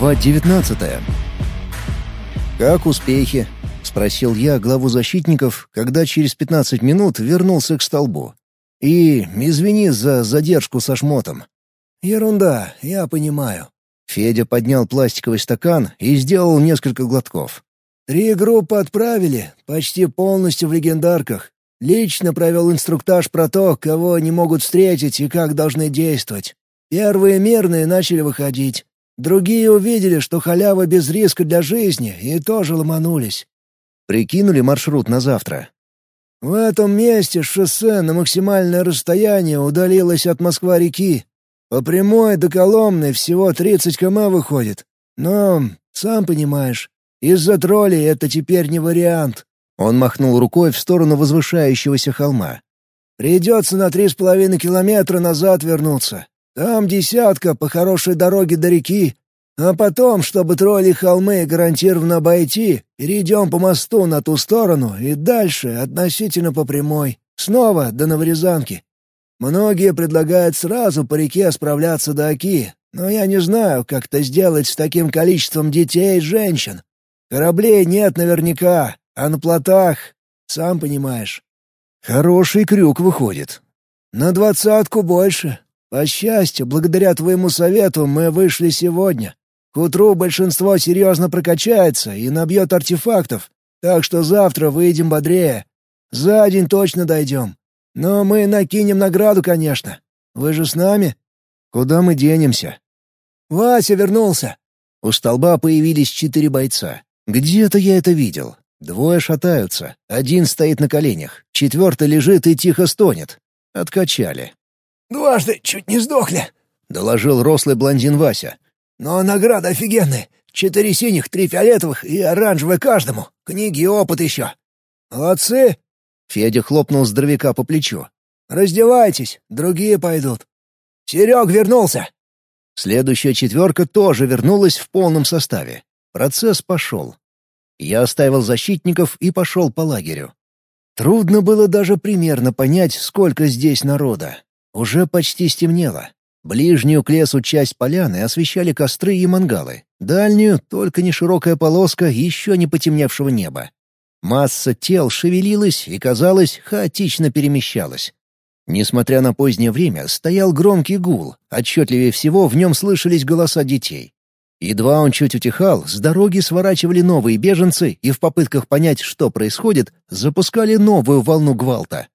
Глава 19 «Как успехи?» — спросил я главу защитников, когда через 15 минут вернулся к столбу. «И извини за задержку со шмотом». «Ерунда, я понимаю». Федя поднял пластиковый стакан и сделал несколько глотков. «Три группы отправили, почти полностью в легендарках. Лично провел инструктаж про то, кого они могут встретить и как должны действовать. Первые мирные начали выходить. Другие увидели, что халява без риска для жизни, и тоже ломанулись. Прикинули маршрут на завтра. В этом месте шоссе на максимальное расстояние удалилось от Москва-реки. По прямой до Коломны всего 30 км выходит. Но, сам понимаешь, из-за троллей это теперь не вариант. Он махнул рукой в сторону возвышающегося холма. Придется на три с половиной километра назад вернуться. Там десятка по хорошей дороге до реки, а потом, чтобы тролли холмы гарантированно обойти, перейдем по мосту на ту сторону и дальше относительно по прямой, снова до Новорязанки. Многие предлагают сразу по реке справляться до Оки, но я не знаю, как это сделать с таким количеством детей и женщин. Кораблей нет наверняка, а на плотах, сам понимаешь. Хороший крюк выходит. На двадцатку больше, по счастью, благодаря твоему совету мы вышли сегодня. К утру большинство серьезно прокачается и набьет артефактов, так что завтра выйдем бодрее. За день точно дойдем. Но мы накинем награду, конечно. Вы же с нами? Куда мы денемся? Вася вернулся. У столба появились четыре бойца. Где-то я это видел. Двое шатаются, один стоит на коленях, четвертый лежит и тихо стонет. Откачали. «Дважды чуть не сдохли», — доложил рослый блондин Вася. «Но награда офигенная. Четыре синих, три фиолетовых и оранжевые каждому. Книги и опыт еще». «Молодцы!» — Федя хлопнул здоровяка по плечу. «Раздевайтесь, другие пойдут». «Серег вернулся!» Следующая четверка тоже вернулась в полном составе. Процесс пошел. Я оставил защитников и пошел по лагерю. Трудно было даже примерно понять, сколько здесь народа. Уже почти стемнело. Ближнюю к лесу часть поляны освещали костры и мангалы. Дальнюю — только не широкая полоска еще не потемневшего неба. Масса тел шевелилась и, казалось, хаотично перемещалась. Несмотря на позднее время, стоял громкий гул, отчетливее всего в нем слышались голоса детей. Едва он чуть утихал, с дороги сворачивали новые беженцы и в попытках понять, что происходит, запускали новую волну гвалта.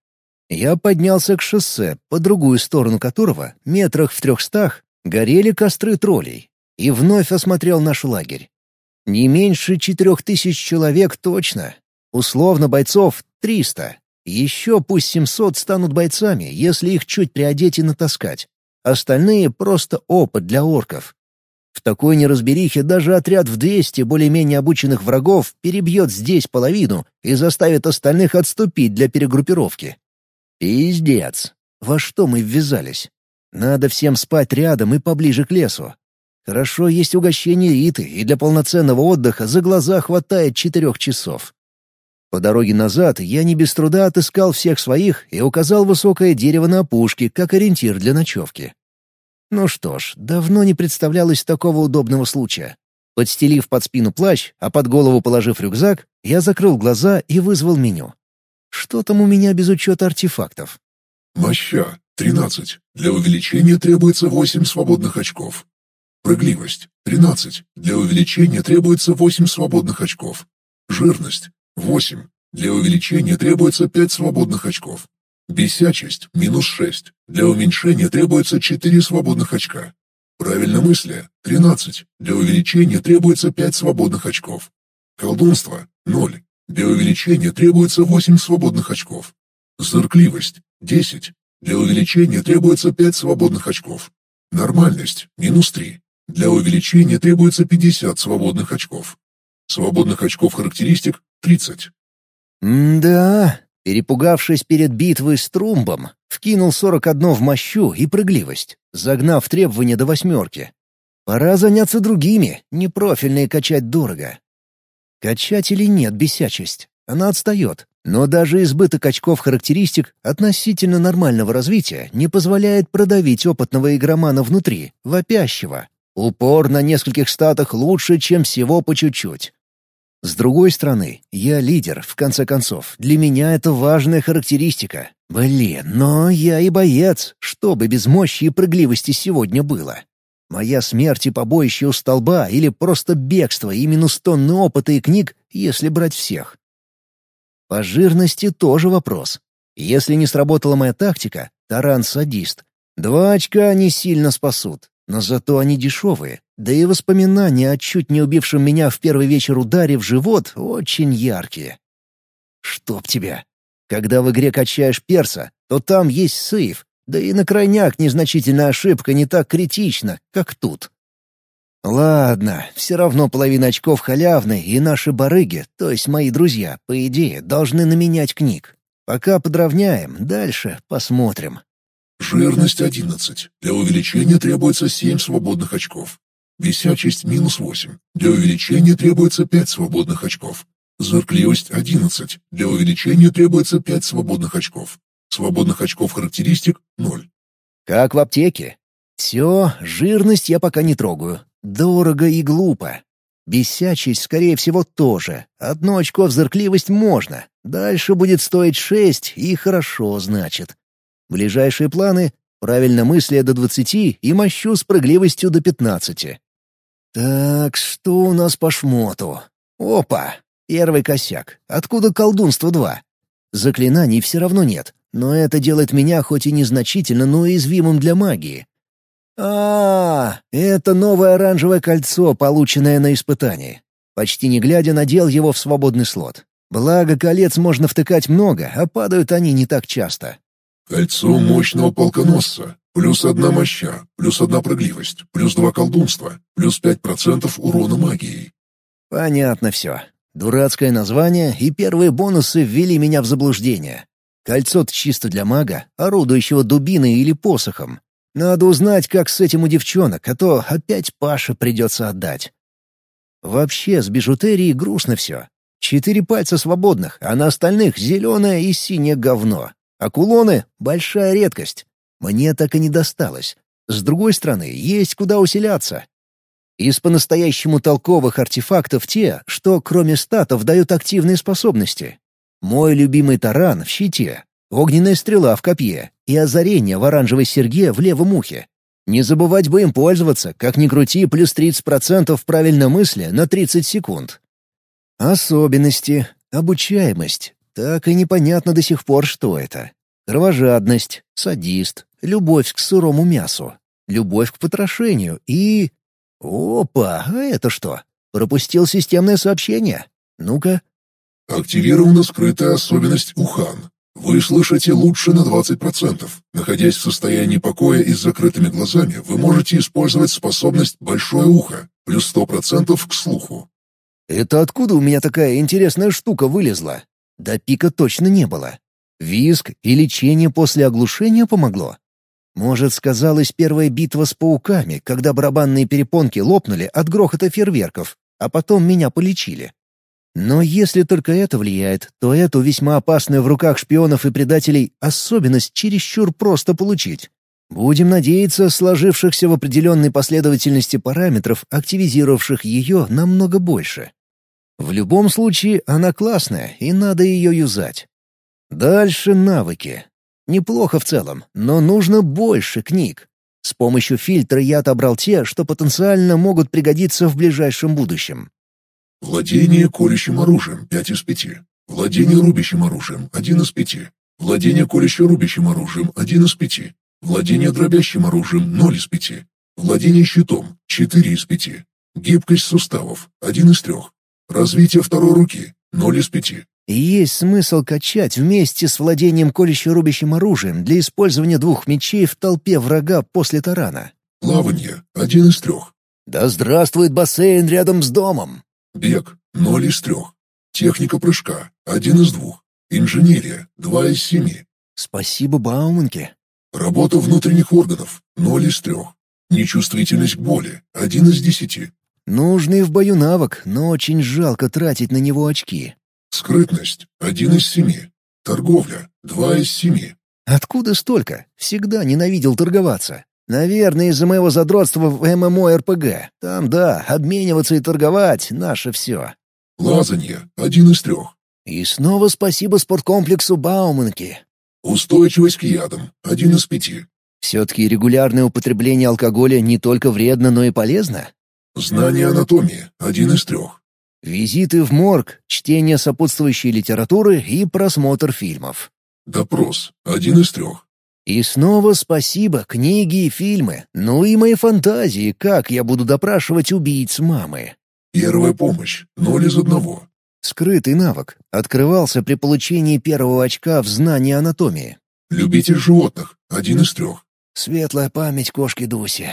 Я поднялся к шоссе, по другую сторону которого, метрах в трехстах, горели костры троллей, и вновь осмотрел наш лагерь. Не меньше четырех тысяч человек точно. Условно бойцов — триста. Еще пусть семьсот станут бойцами, если их чуть приодеть и натаскать. Остальные — просто опыт для орков. В такой неразберихе даже отряд в двести более-менее обученных врагов перебьет здесь половину и заставит остальных отступить для перегруппировки. Пиздец. Во что мы ввязались? Надо всем спать рядом и поближе к лесу. Хорошо, есть угощение Риты, и для полноценного отдыха за глаза хватает четырех часов. По дороге назад я не без труда отыскал всех своих и указал высокое дерево на опушке как ориентир для ночевки. Ну что ж, давно не представлялось такого удобного случая. Подстелив под спину плащ, а под голову положив рюкзак, я закрыл глаза и вызвал меню. Что там у меня без учета артефактов? Моща — 13. Для увеличения требуется 8 свободных очков. Прыгливость — 13. Для увеличения требуется 8 свободных очков. Жирность — 8. Для увеличения требуется 5 свободных очков. Бесячесть — минус 6. Для уменьшения требуется 4 свободных очка. Правильномыслие — 13. Для увеличения требуется 5 свободных очков. Колдунство — 0. Для увеличения требуется 8 свободных очков. Зыркливость – 10. Для увеличения требуется 5 свободных очков. Нормальность – минус 3. Для увеличения требуется 50 свободных очков. Свободных очков характеристик – 30. «Да...» Перепугавшись перед битвой с Трумбом, вкинул 41 в мощу и прыгливость, загнав требования до восьмерки. Пора заняться другими, непрофильные качать дорого. Качать или нет бесячесть? Она отстает. Но даже избыток очков характеристик относительно нормального развития не позволяет продавить опытного игромана внутри, вопящего. Упор на нескольких статах лучше, чем всего по чуть-чуть. С другой стороны, я лидер, в конце концов. Для меня это важная характеристика. Блин, но я и боец, что бы без мощи и прыгливости сегодня было. Моя смерть и побоище у столба или просто бегство и минус тонны опыта и книг, если брать всех. По жирности тоже вопрос. Если не сработала моя тактика, таран садист. Два очка не сильно спасут, но зато они дешевые. Да и воспоминания о чуть не убившем меня в первый вечер ударе в живот очень яркие. Чтоб тебя. Когда в игре качаешь перса, то там есть сейф, да и на крайняк незначительная ошибка не так критична, как тут. Ладно, все равно половина очков халявны, и наши барыги, то есть мои друзья, по идее, должны наменять книг. Пока подровняем, дальше посмотрим. Жирность 11. Для увеличения требуется 7 свободных очков. Висячесть минус 8. Для увеличения требуется 5 свободных очков. Зыркливость 11. Для увеличения требуется 5 свободных очков. Свободных очков характеристик — 0. Как в аптеке. Все, жирность я пока не трогаю. Дорого и глупо. Бесячесть, скорее всего, тоже. Одно очко в зыркливость можно. Дальше будет стоить шесть, и хорошо, значит. Ближайшие планы — правильно мысли до двадцати и мощу с прыгливостью до пятнадцати. Так, что у нас по шмоту? Опа! Первый косяк. Откуда колдунство два? Заклинаний все равно нет, но это делает меня хоть и незначительно, но уязвимым для магии. А, это новое оранжевое кольцо, полученное на испытании. Почти не глядя, надел его в свободный слот. Благо, колец можно втыкать много, а падают они не так часто. Кольцо мощного полконосца. Плюс одна моща, плюс одна прыгливость, плюс два колдунства, плюс пять процентов урона магией. Понятно все. Дурацкое название и первые бонусы ввели меня в заблуждение. Кольцо чисто для мага, орудующего дубиной или посохом. Надо узнать, как с этим у девчонок, а то опять Паше придется отдать. Вообще, с бижутерией грустно все. Четыре пальца свободных, а на остальных зеленое и синее говно. А кулоны — большая редкость. Мне так и не досталось. С другой стороны, есть куда усиляться. Из по-настоящему толковых артефактов те, что кроме статов дают активные способности. Мой любимый таран в щите, огненная стрела в копье и озарение в оранжевой серьге в левом ухе. Не забывать бы им пользоваться, как ни крути, плюс 30% правильно мысли на 30 секунд. Особенности, обучаемость. Так и непонятно до сих пор, что это. Кровожадность, садист, любовь к сырому мясу, любовь к потрошению и... Опа, а это что? Пропустил системное сообщение? Ну-ка. Активирована скрытая особенность Ухан. Вы слышите лучше на 20%. Находясь в состоянии покоя и с закрытыми глазами, вы можете использовать способность «Большое ухо» плюс 100% к слуху. Это откуда у меня такая интересная штука вылезла? До пика точно не было. Виск и лечение после оглушения помогло. Может, сказалась первая битва с пауками, когда барабанные перепонки лопнули от грохота фейерверков, а потом меня полечили. Но если только это влияет, то эту весьма опасную в руках шпионов и предателей особенность чересчур просто получить. Будем надеяться, сложившихся в определенной последовательности параметров, активизировавших ее намного больше. В любом случае, она классная, и надо ее юзать. Дальше навыки. Неплохо в целом, но нужно больше книг. С помощью фильтра я отобрал те, что потенциально могут пригодиться в ближайшем будущем. Владение колющим оружием — 5 из 5. Владение рубящим оружием — 1 из 5. Владение колюще-рубящим оружием — 1 из 5. Владение дробящим оружием — 0 из 5. Владение щитом — 4 из 5. Гибкость суставов — 1 из 3. Развитие второй руки — 0 из 5. Есть смысл качать вместе с владением колюще-рубящим оружием для использования двух мечей в толпе врага после тарана. Плавание — 1 из 3. Да здравствует бассейн рядом с домом! Бег — ноль из трех. Техника прыжка — один из двух. Инженерия — два из семи. Спасибо, Бауманке. Работа внутренних органов — ноль из трех. Нечувствительность к боли — один из десяти. Нужный в бою навык, но очень жалко тратить на него очки. Скрытность — один из семи. Торговля — два из семи. Откуда столько? Всегда ненавидел торговаться. Наверное, из-за моего задротства в ММО-РПГ. Там, да, обмениваться и торговать — наше все. Лазанье — один из трех. И снова спасибо спорткомплексу Бауманки. Устойчивость к ядам — один из пяти. Все-таки регулярное употребление алкоголя не только вредно, но и полезно? Знание анатомии — один из трех. Визиты в морг, чтение сопутствующей литературы и просмотр фильмов. Допрос — один из трех. И снова спасибо, книги и фильмы. Ну и мои фантазии, как я буду допрашивать убийц мамы. Первая помощь — ноль из одного. Скрытый навык. Открывался при получении первого очка в знании анатомии. Любитель животных — один из трех. Светлая память кошки Дуси.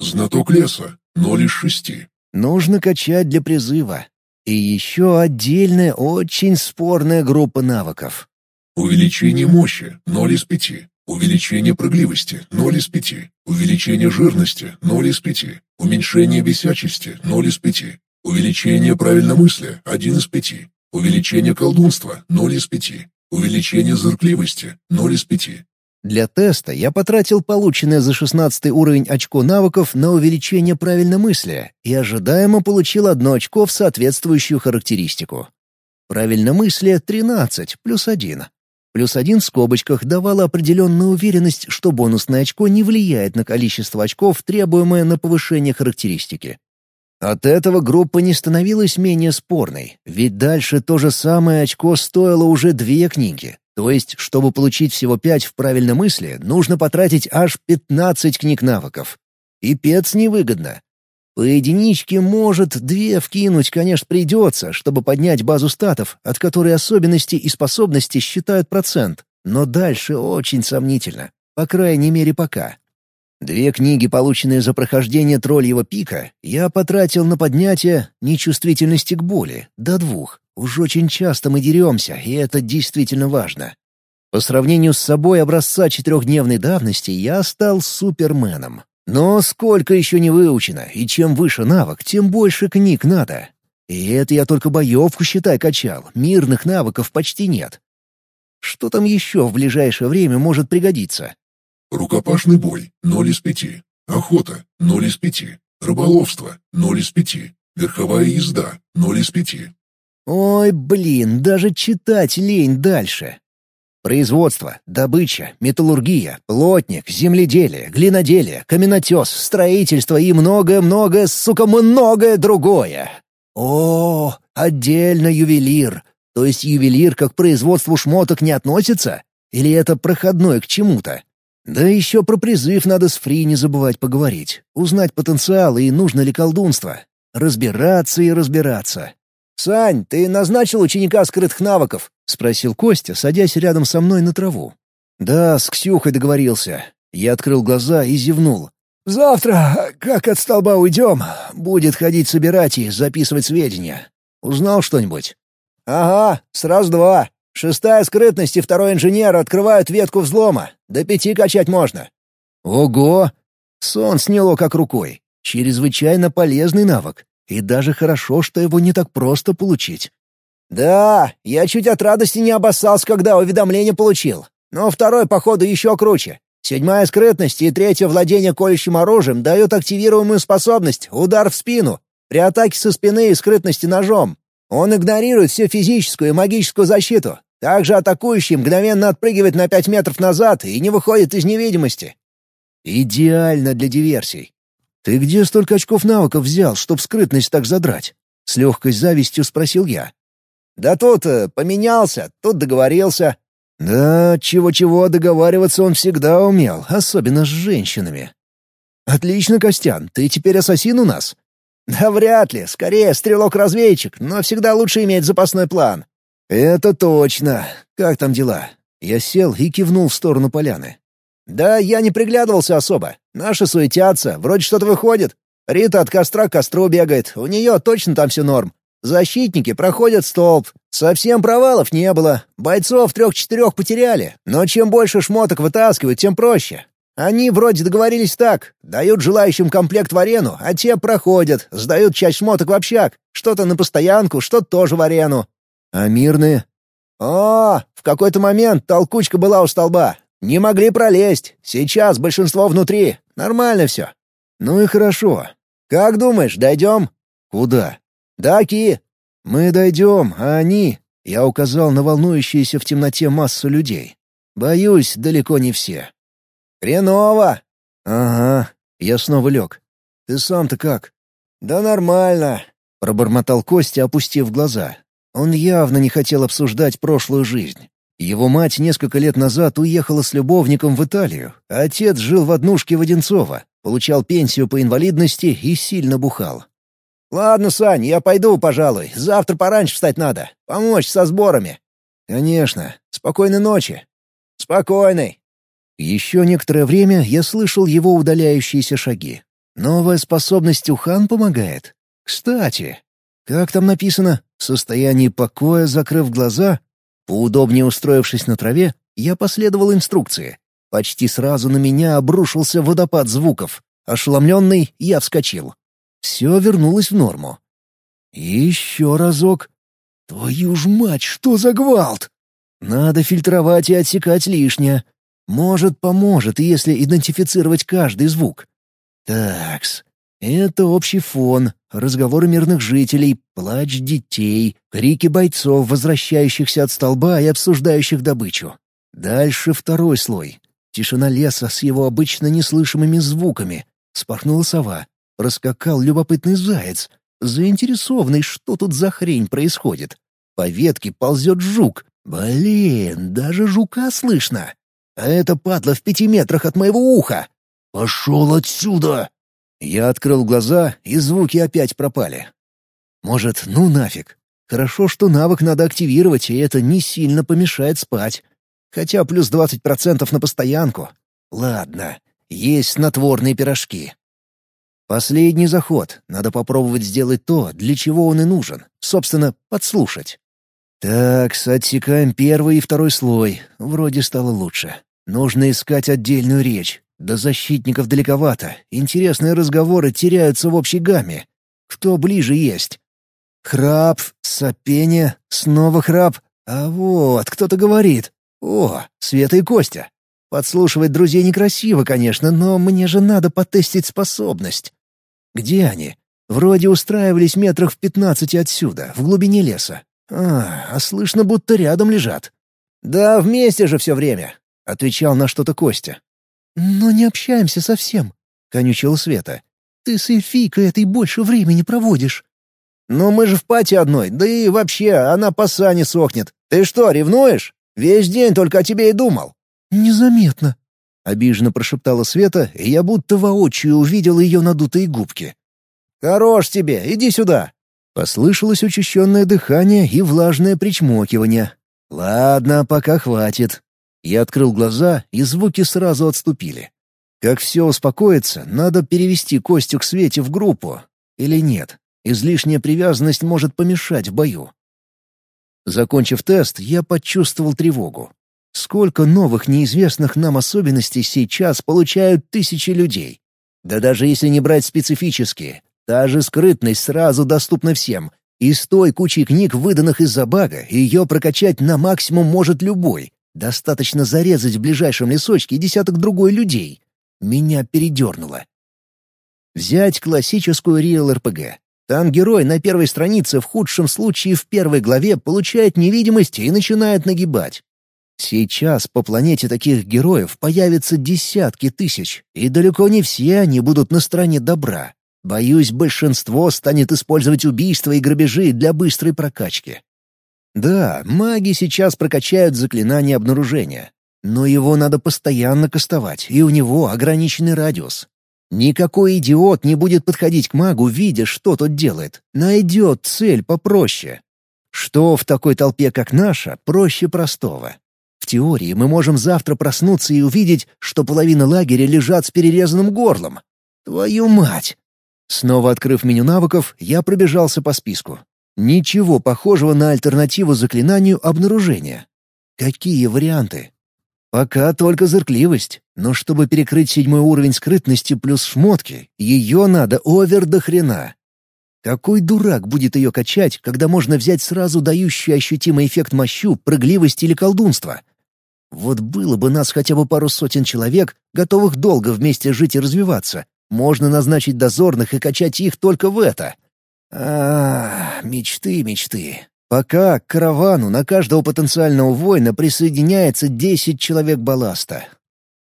Знаток леса — ноль из шести. Нужно качать для призыва. И еще отдельная, очень спорная группа навыков. Увеличение мощи — ноль из пяти. Увеличение прыгливости — ноль из пяти. Увеличение жирности — ноль из пяти. Уменьшение висячести — ноль из пяти. Увеличение правильномыслия — один из пяти. Увеличение колдунства — ноль из пяти. Увеличение зыркливости — ноль из пяти. Для теста я потратил полученное за 16 уровень очко навыков на увеличение правильномыслия и ожидаемо получил одно очко в соответствующую характеристику. Правильномыслие — 13, плюс 1. Плюс один в скобочках давало определенную уверенность, что бонусное очко не влияет на количество очков, требуемое на повышение характеристики. От этого группа не становилась менее спорной, ведь дальше то же самое очко стоило уже две книги. То есть, чтобы получить всего пять в правильном мысли, нужно потратить аж пятнадцать книг навыков. И пец невыгодно. По единичке, может, две вкинуть, конечно, придется, чтобы поднять базу статов, от которой особенности и способности считают процент. Но дальше очень сомнительно. По крайней мере, пока. Две книги, полученные за прохождение тролльего пика, я потратил на поднятие нечувствительности к боли, до двух. Уж очень часто мы деремся, и это действительно важно. По сравнению с собой образца четырехдневной давности я стал суперменом. Но сколько еще не выучено, и чем выше навык, тем больше книг надо. И это я только боевку, считай, качал, мирных навыков почти нет. Что там еще в ближайшее время может пригодиться? Рукопашный бой — ноль из пяти. Охота — ноль из пяти. Рыболовство — ноль из пяти. Верховая езда — ноль из пяти. Ой, блин, даже читать лень дальше. Производство, добыча, металлургия, плотник, земледелие, глиноделие, каменотес, строительство и многое-многое, сука, многое другое. О, отдельно ювелир. То есть ювелир как к производству шмоток не относится? Или это проходной к чему-то? Да еще про призыв надо с Фри не забывать поговорить. Узнать потенциал и нужно ли колдунство. Разбираться и разбираться. «Сань, ты назначил ученика скрытых навыков?» — спросил Костя, садясь рядом со мной на траву. «Да, с Ксюхой договорился». Я открыл глаза и зевнул. «Завтра, как от столба уйдем, будет ходить собирать и записывать сведения. Узнал что-нибудь?» «Ага, сразу два. Шестая скрытность и второй инженер открывают ветку взлома. До пяти качать можно». «Ого!» Сон сняло как рукой. Чрезвычайно полезный навык. И даже хорошо, что его не так просто получить. «Да, я чуть от радости не обоссался, когда уведомление получил. Но второй, походу, еще круче. Седьмая скрытность и третье владение колющим оружием дают активируемую способность — удар в спину. При атаке со спины и скрытности ножом. Он игнорирует всю физическую и магическую защиту. Также атакующий мгновенно отпрыгивает на пять метров назад и не выходит из невидимости. Идеально для диверсий. «Ты где столько очков навыков взял, чтоб скрытность так задрать?» — с легкой завистью спросил я. «Да тут э, поменялся, тут договорился». «Да, чего-чего, договариваться он всегда умел, особенно с женщинами». «Отлично, Костян, ты теперь ассасин у нас?» «Да вряд ли, скорее стрелок-разведчик, но всегда лучше иметь запасной план». «Это точно. Как там дела?» Я сел и кивнул в сторону поляны. «Да я не приглядывался особо. Наши суетятся, вроде что-то выходит. Рита от костра к костру бегает, у нее точно там все норм. Защитники проходят столб. Совсем провалов не было. Бойцов трех-четырех потеряли. Но чем больше шмоток вытаскивают, тем проще. Они вроде договорились так. Дают желающим комплект в арену, а те проходят, сдают часть шмоток в общак. Что-то на постоянку, что-то тоже в арену. А мирные? О, в какой-то момент толкучка была у столба. Не могли пролезть. Сейчас большинство внутри. Нормально все. Ну и хорошо. Как думаешь, дойдем? Куда? Да, Ки. Мы дойдем, а они... Я указал на волнующиеся в темноте массу людей. Боюсь, далеко не все. Хреново. Ага. Я снова лег. Ты сам-то как? Да нормально. Пробормотал Костя, опустив глаза. Он явно не хотел обсуждать прошлую жизнь. Его мать несколько лет назад уехала с любовником в Италию, а отец жил в однушке Воденцова, получал пенсию по инвалидности и сильно бухал. «Ладно, Сань, я пойду, пожалуй. Завтра пораньше встать надо. Помочь со сборами». «Конечно. Спокойной ночи». «Спокойной». Еще некоторое время я слышал его удаляющиеся шаги. Новая способность Ухан помогает. Кстати, как там написано? В состоянии покоя, закрыв глаза, Поудобнее устроившись на траве, я последовал инструкции. Почти сразу на меня обрушился водопад звуков. Ошеломленный, я вскочил. Все вернулось в норму. еще разок. Твою ж мать, что за гвалт? Надо фильтровать и отсекать лишнее. Может, поможет, если идентифицировать каждый звук. Такс. Это общий фон, разговоры мирных жителей, плач детей, крики бойцов, возвращающихся от столба и обсуждающих добычу. Дальше второй слой. Тишина леса с его обычно неслышимыми звуками. Спорхнула сова. Раскакал любопытный заяц. Заинтересованный, что тут за хрень происходит. По ветке ползет жук. Блин, даже жука слышно. А это падла в пяти метрах от моего уха. «Пошел отсюда!» Я открыл глаза, и звуки опять пропали. Может, ну нафиг. Хорошо, что навык надо активировать, и это не сильно помешает спать. Хотя плюс двадцать процентов на постоянку. Ладно, есть снотворные пирожки. Последний заход. Надо попробовать сделать то, для чего он и нужен. Собственно, подслушать. Так, отсекаем первый и второй слой. Вроде стало лучше. Нужно искать отдельную речь. До защитников далековато. Интересные разговоры теряются в общей гамме. Кто ближе есть? Храп, сопение, снова храп. А вот, кто-то говорит. О, Света и Костя. Подслушивать друзей некрасиво, конечно, но мне же надо потестить способность. Где они? Вроде устраивались метрах в пятнадцати отсюда, в глубине леса. А, а слышно, будто рядом лежат. «Да вместе же все время», — отвечал на что-то Костя. «Но не общаемся совсем», — конючила Света. «Ты с эльфийкой этой больше времени проводишь». «Ну мы же в пати одной, да и вообще, она по сане сохнет. Ты что, ревнуешь? Весь день только о тебе и думал». «Незаметно», — обиженно прошептала Света, и я будто воочию увидел ее надутые губки. «Хорош тебе, иди сюда!» Послышалось учащенное дыхание и влажное причмокивание. «Ладно, пока хватит. Я открыл глаза, и звуки сразу отступили. Как все успокоится, надо перевести Костю к Свете в группу. Или нет? Излишняя привязанность может помешать в бою. Закончив тест, я почувствовал тревогу. Сколько новых неизвестных нам особенностей сейчас получают тысячи людей? Да даже если не брать специфические, та же скрытность сразу доступна всем. И с той кучей книг, выданных из-за бага, ее прокачать на максимум может любой. Достаточно зарезать в ближайшем лесочке десяток другой людей. Меня передернуло. Взять классическую Real-РПГ. Там герой на первой странице в худшем случае в первой главе получает невидимость и начинает нагибать. Сейчас по планете таких героев появится десятки тысяч, и далеко не все они будут на стороне добра. Боюсь, большинство станет использовать убийства и грабежи для быстрой прокачки. Да, маги сейчас прокачают заклинание обнаружения, но его надо постоянно кастовать, и у него ограниченный радиус. Никакой идиот не будет подходить к магу, видя, что тот делает. Найдет цель попроще. Что в такой толпе, как наша, проще простого. В теории мы можем завтра проснуться и увидеть, что половина лагеря лежат с перерезанным горлом. Твою мать! Снова открыв меню навыков, я пробежался по списку. Ничего похожего на альтернативу заклинанию обнаружения. Какие варианты? Пока только зыркливость, но чтобы перекрыть седьмой уровень скрытности плюс шмотки, ее надо овер до хрена. Какой дурак будет ее качать, когда можно взять сразу дающий ощутимый эффект мощу, прыгливость или колдунство? Вот было бы нас хотя бы пару сотен человек, готовых долго вместе жить и развиваться. Можно назначить дозорных и качать их только в это. А, мечты, мечты. Пока к каравану на каждого потенциального воина присоединяется 10 человек балласта.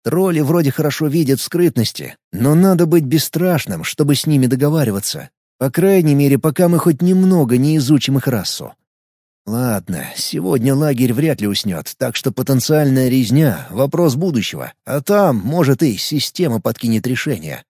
Тролли вроде хорошо видят скрытности, но надо быть бесстрашным, чтобы с ними договариваться. По крайней мере, пока мы хоть немного не изучим их расу. Ладно, сегодня лагерь вряд ли уснет, так что потенциальная резня — вопрос будущего, а там, может, и система подкинет решение.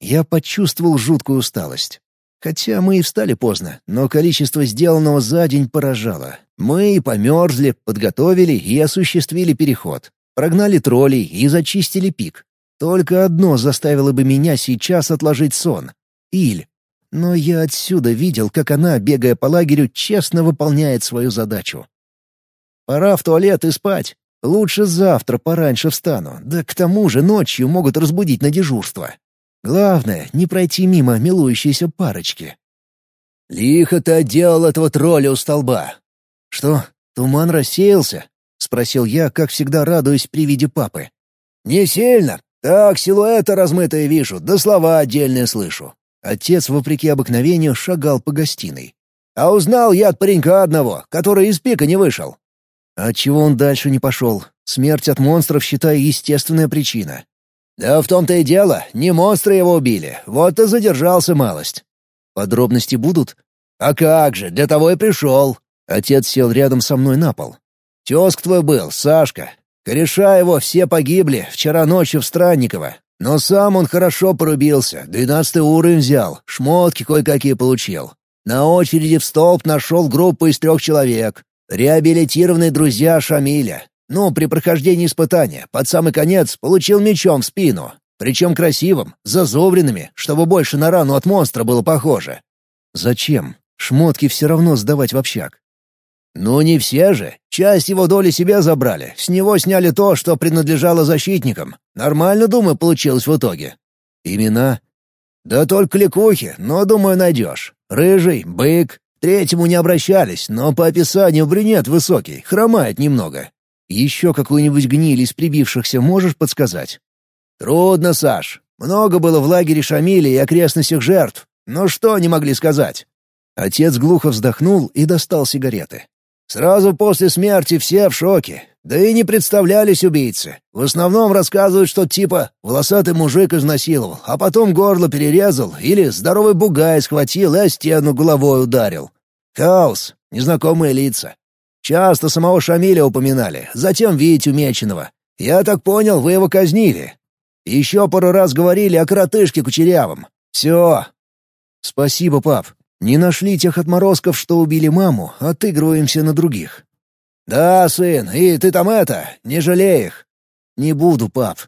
Я почувствовал жуткую усталость. Хотя мы и встали поздно, но количество сделанного за день поражало. Мы и померзли, подготовили и осуществили переход. Прогнали троллей и зачистили пик. Только одно заставило бы меня сейчас отложить сон. Иль. Но я отсюда видел, как она, бегая по лагерю, честно выполняет свою задачу. Пора в туалет и спать. Лучше завтра пораньше встану, да к тому же ночью могут разбудить на дежурство. Главное — не пройти мимо милующейся парочки. «Лихо ты отделал этого тролля у столба». «Что, туман рассеялся?» — спросил я, как всегда радуясь при виде папы. «Не сильно. Так, силуэты размытые вижу, да слова отдельные слышу». Отец, вопреки обыкновению, шагал по гостиной. «А узнал я от паренька одного, который из пика не вышел». «А чего он дальше не пошел? Смерть от монстров, считай, естественная причина. «Да в том-то и дело, не монстры его убили, вот и задержался малость». «Подробности будут?» «А как же, для того и пришел». Отец сел рядом со мной на пол. «Тезк твой был, Сашка. Кореша его все погибли вчера ночью в Странниково. Но сам он хорошо порубился, двенадцатый уровень взял, шмотки кое-какие получил. На очереди в столб нашел группу из трех человек. Реабилитированные друзья Шамиля. Ну, при прохождении испытания, под самый конец, получил мечом в спину. Причем красивым, зазубренными, чтобы больше на рану от монстра было похоже. Зачем? Шмотки все равно сдавать в общак. Ну, не все же. Часть его доли себе забрали. С него сняли то, что принадлежало защитникам. Нормально, думаю, получилось в итоге. Имена? Да только кликухи, но, думаю, найдешь. Рыжий, бык. Третьему не обращались, но по описанию брюнет высокий, хромает немного. Еще какую-нибудь гниль из прибившихся можешь подсказать? Трудно, Саш. Много было в лагере Шамиля и окрестностях жертв. Но что они могли сказать? Отец глухо вздохнул и достал сигареты. Сразу после смерти все в шоке. Да и не представлялись убийцы. В основном рассказывают, что типа волосатый мужик изнасиловал, а потом горло перерезал или здоровый бугай схватил и о стену головой ударил. Хаос, незнакомые лица. Часто самого Шамиля упоминали, затем Витю Меченого. Я так понял, вы его казнили. Еще пару раз говорили о коротышке Кучерявом. Все. Спасибо, пап. Не нашли тех отморозков, что убили маму, отыгрываемся на других. Да, сын, и ты там это, не жалей их. Не буду, пап.